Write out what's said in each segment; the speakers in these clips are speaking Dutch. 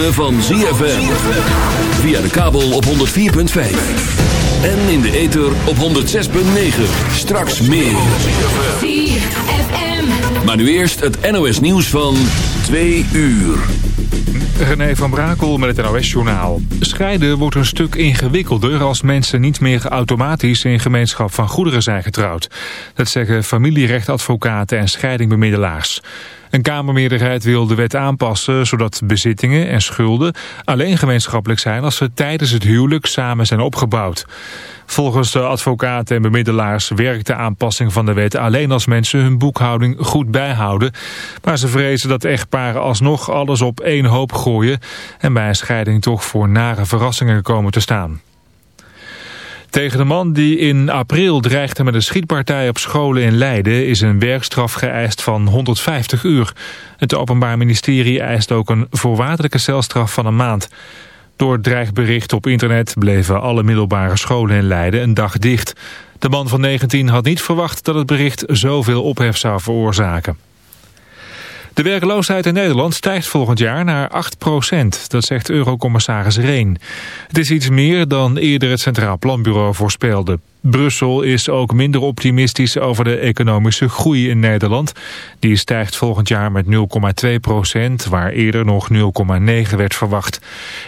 ritme van ZFM. Via de kabel op 104.5. En in de ether op 106.9. Straks meer. ZFM. Maar nu eerst het NOS nieuws van 2 uur. René van Brakel met het NOS-journaal. Scheiden wordt een stuk ingewikkelder als mensen niet meer automatisch in gemeenschap van goederen zijn getrouwd. Dat zeggen familierechtadvocaten en scheidingbemiddelaars. Een Kamermeerderheid wil de wet aanpassen zodat bezittingen en schulden alleen gemeenschappelijk zijn als ze tijdens het huwelijk samen zijn opgebouwd. Volgens de advocaten en bemiddelaars werkt de aanpassing van de wet alleen als mensen hun boekhouding goed bijhouden. Maar ze vrezen dat echtparen alsnog alles op één hoop gooien en bij een scheiding toch voor nare verrassingen komen te staan. Tegen de man die in april dreigde met een schietpartij op scholen in Leiden is een werkstraf geëist van 150 uur. Het Openbaar Ministerie eist ook een voorwaardelijke celstraf van een maand. Door het dreigbericht op internet bleven alle middelbare scholen in Leiden een dag dicht. De man van 19 had niet verwacht dat het bericht zoveel ophef zou veroorzaken. De werkloosheid in Nederland stijgt volgend jaar naar 8% Dat zegt eurocommissaris Reen. Het is iets meer dan eerder het Centraal Planbureau voorspelde. Brussel is ook minder optimistisch over de economische groei in Nederland. Die stijgt volgend jaar met 0,2% waar eerder nog 0,9 werd verwacht.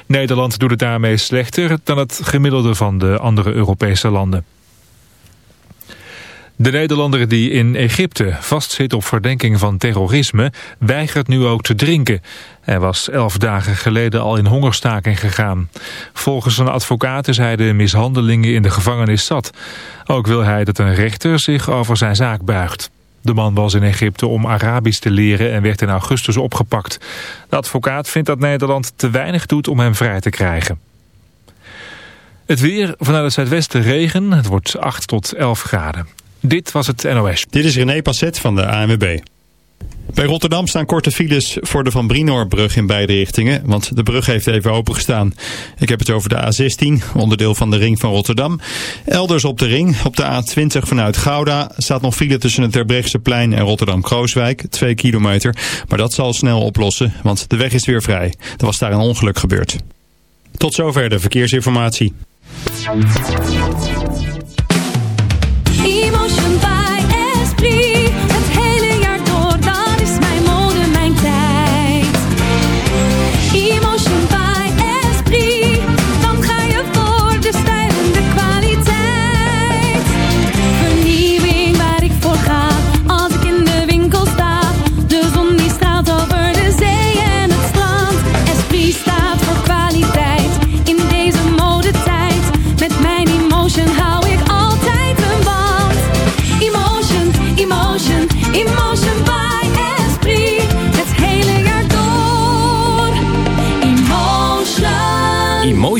Nederland doet het daarmee slechter dan het gemiddelde van de andere Europese landen. De Nederlander die in Egypte vastzit op verdenking van terrorisme weigert nu ook te drinken. Hij was elf dagen geleden al in hongerstaking gegaan. Volgens een advocaat zijn de mishandelingen in de gevangenis zat. Ook wil hij dat een rechter zich over zijn zaak buigt. De man was in Egypte om Arabisch te leren en werd in augustus opgepakt. De advocaat vindt dat Nederland te weinig doet om hem vrij te krijgen. Het weer vanuit het zuidwesten regen. Het wordt 8 tot 11 graden. Dit was het NOS. Dit is René Passet van de ANWB. Bij Rotterdam staan korte files voor de Van Brinoorbrug in beide richtingen, want de brug heeft even opengestaan. Ik heb het over de A16, onderdeel van de ring van Rotterdam. Elders op de ring, op de A20 vanuit Gouda, staat nog file tussen het Terbrechtseplein en Rotterdam-Krooswijk, 2 kilometer. Maar dat zal snel oplossen, want de weg is weer vrij. Er was daar een ongeluk gebeurd. Tot zover de verkeersinformatie.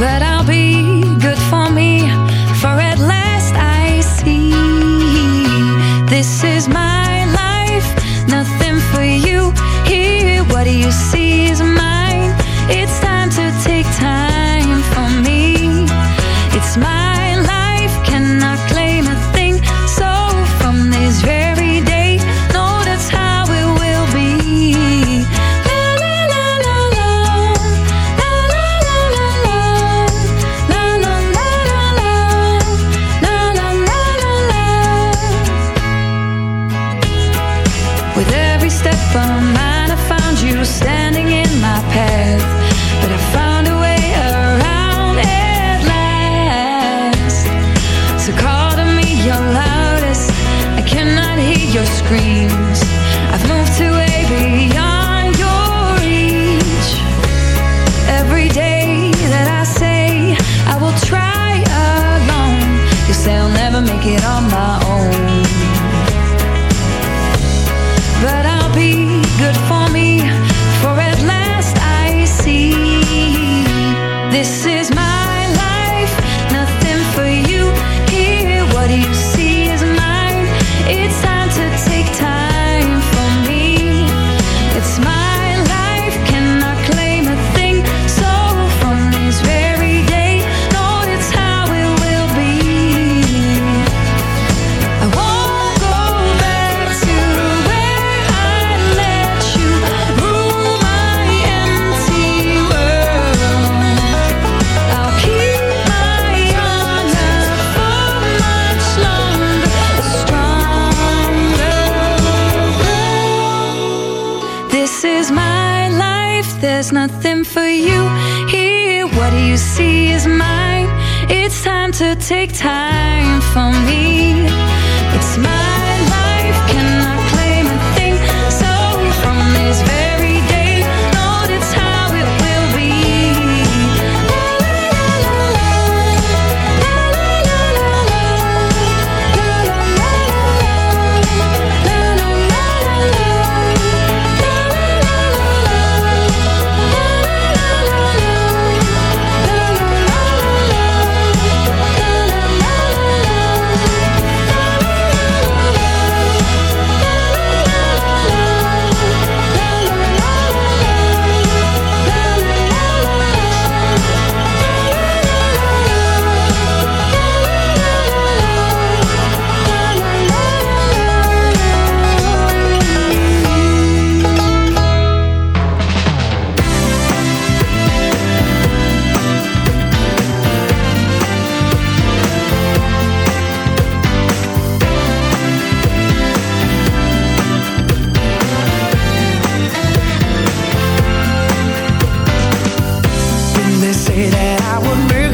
but I say that I would make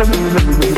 Thank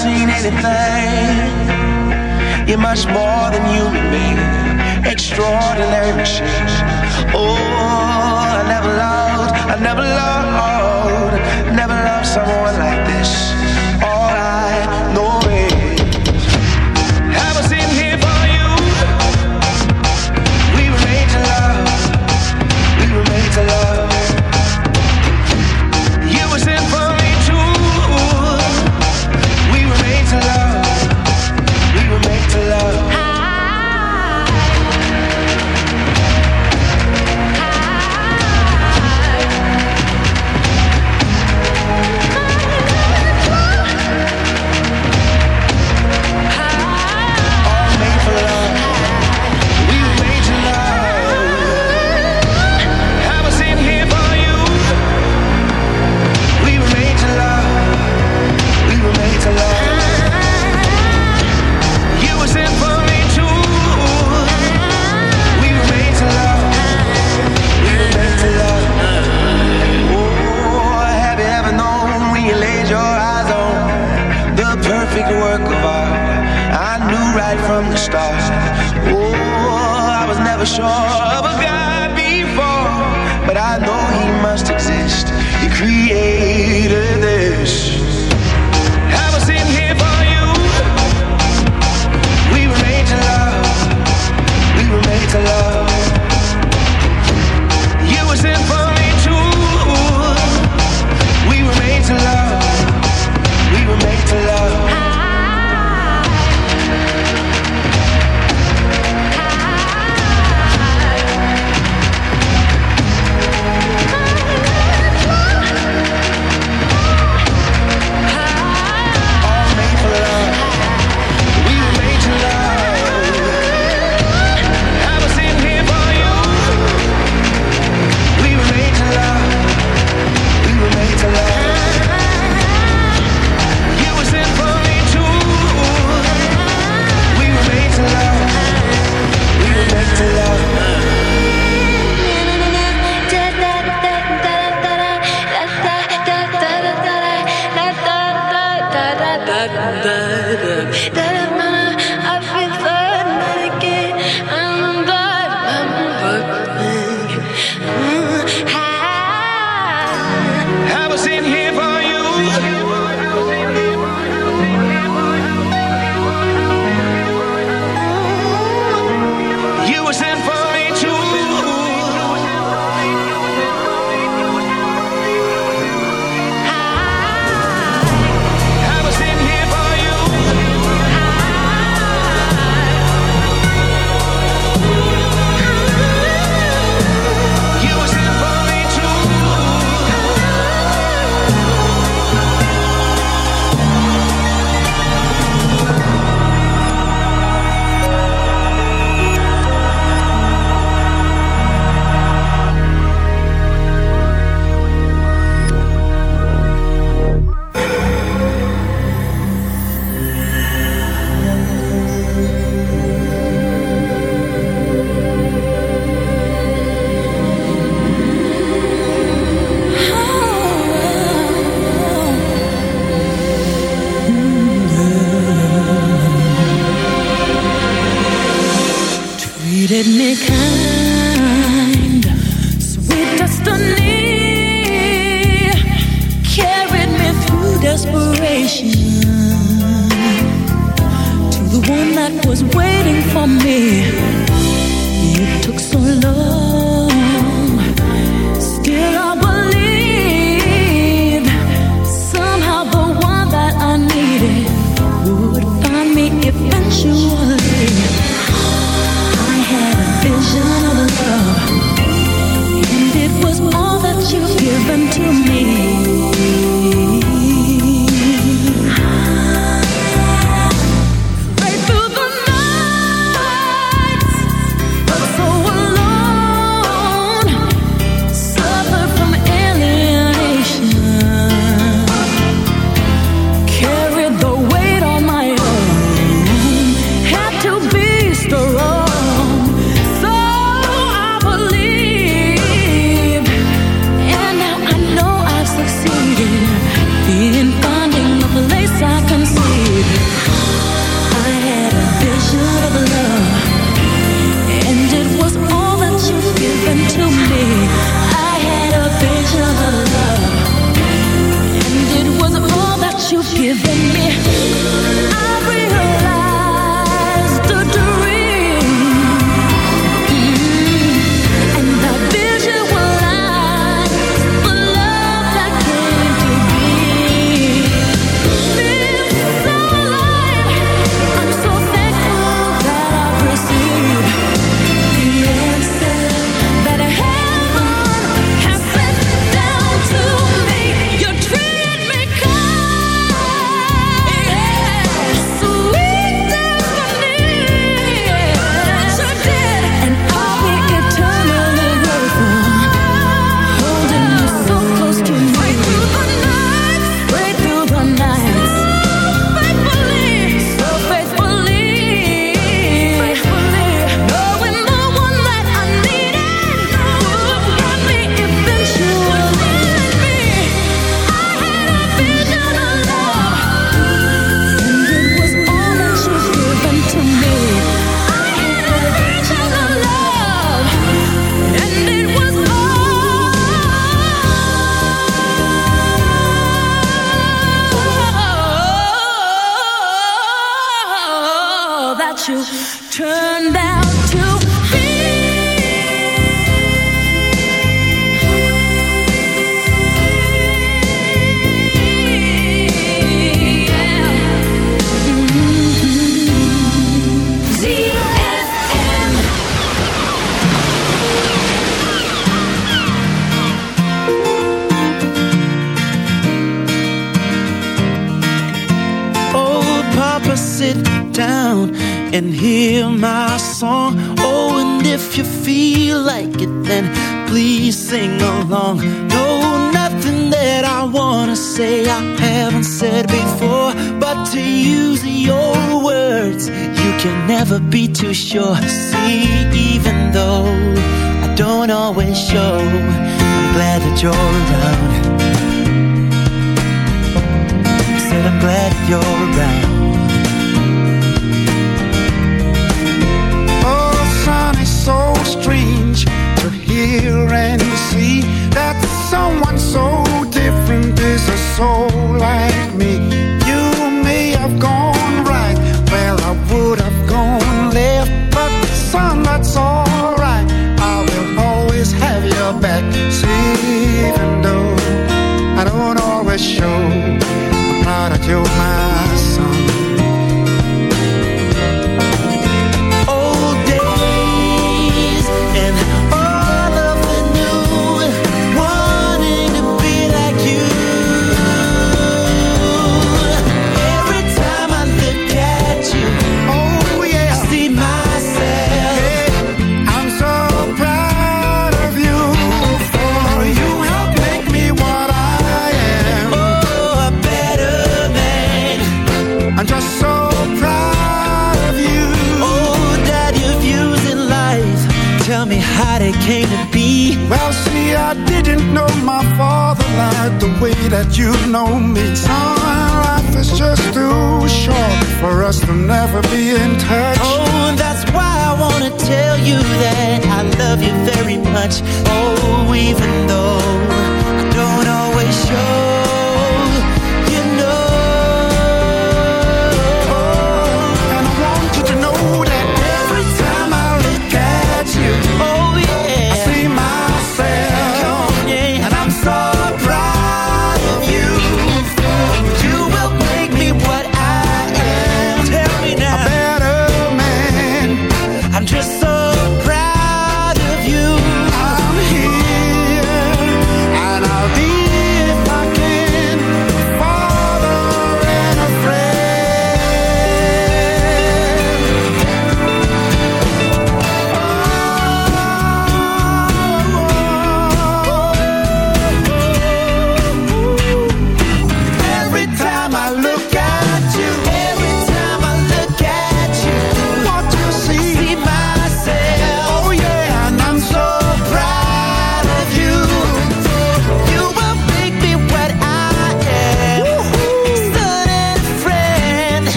seen anything. You're much more than human, baby. Extraordinary machine. Oh, I never loved, I never loved.